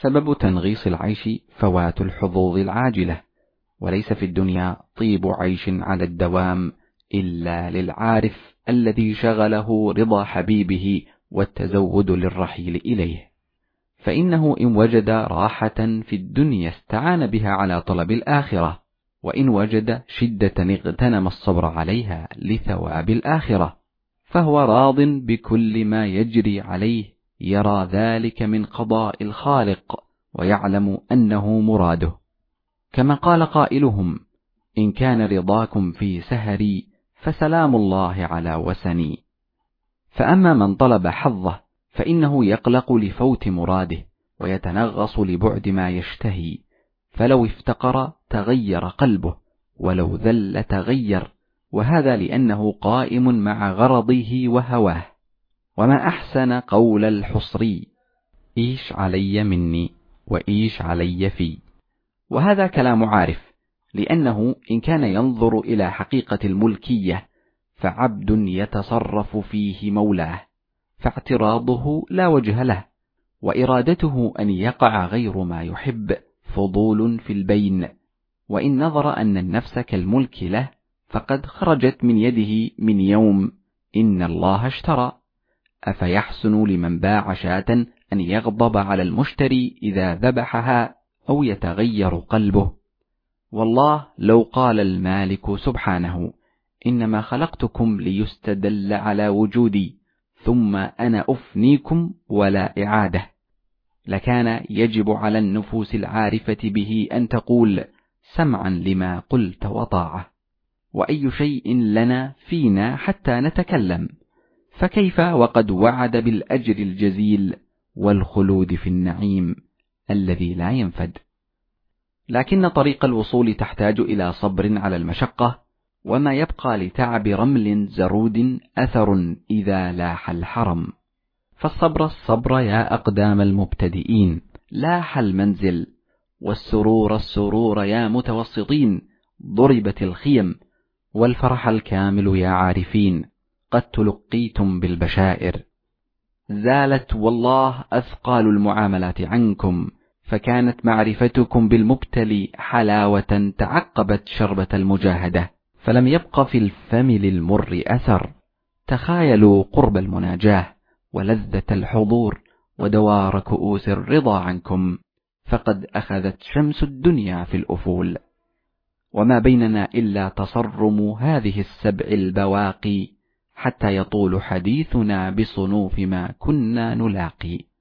سبب تنغيص العيش فوات الحظوظ العاجلة وليس في الدنيا طيب عيش على الدوام إلا للعارف الذي شغله رضا حبيبه والتزود للرحيل إليه. فإنه إن وجد راحة في الدنيا استعان بها على طلب الآخرة وإن وجد شدة اغتنم الصبر عليها لثواب الآخرة فهو راض بكل ما يجري عليه يرى ذلك من قضاء الخالق ويعلم أنه مراده. كما قال قائلهم إن كان رضاكم في سهري فسلام الله على وسني فأما من طلب حظه فإنه يقلق لفوت مراده ويتنغص لبعد ما يشتهي. فلو افتقر تغير قلبه ولو ذل تغير وهذا لأنه قائم مع غرضه وهواه. وما أحسن قول الحصري إيش علي مني وإيش علي في وهذا كلام عارف لأنه إن كان ينظر إلى حقيقة الملكية فعبد يتصرف فيه مولاه فاعتراضه لا وجه له وإرادته أن يقع غير ما يحب فضول في البين. وإن نظر أن النفس كالملك له فقد خرجت من يده من يوم إن الله اشترى أفيحسن لمن باع شاة أن يغضب على المشتري إذا ذبحها أو يتغير قلبه؟ والله لو قال المالك سبحانه إنما خلقتكم ليستدل على وجودي ثم أنا أفنيكم ولا إعادة. لكان يجب على النفوس العارفة به أن تقول سمعا لما قلت وطاعة. وأي شيء لنا فينا حتى نتكلم. فكيف وقد وعد بالأجر الجزيل والخلود في النعيم الذي لا ينفد؟ لكن طريق الوصول تحتاج إلى صبر على المشقة وما يبقى لتعب رمل زرود أثر إذا لاح الحرم. فالصبر الصبر يا أقدام المبتدئين لاح المنزل والسرور السرور يا متوسطين ضربت الخيم والفرح الكامل يا عارفين. قد تلقيتم بالبشائر. زالت والله أثقال المعاملات عنكم فكانت معرفتكم بالمبتلي حلاوة تعقبت شربة المجاهدة فلم يبق في الفم للمر أثر. تخايلوا قرب المناجاة ولذة الحضور ودوار كؤوس الرضا عنكم فقد أخذت شمس الدنيا في الأفول. وما بيننا إلا تصرم هذه السبع البواقي حتى يطول حديثنا بصنوف ما كنا نلاقي.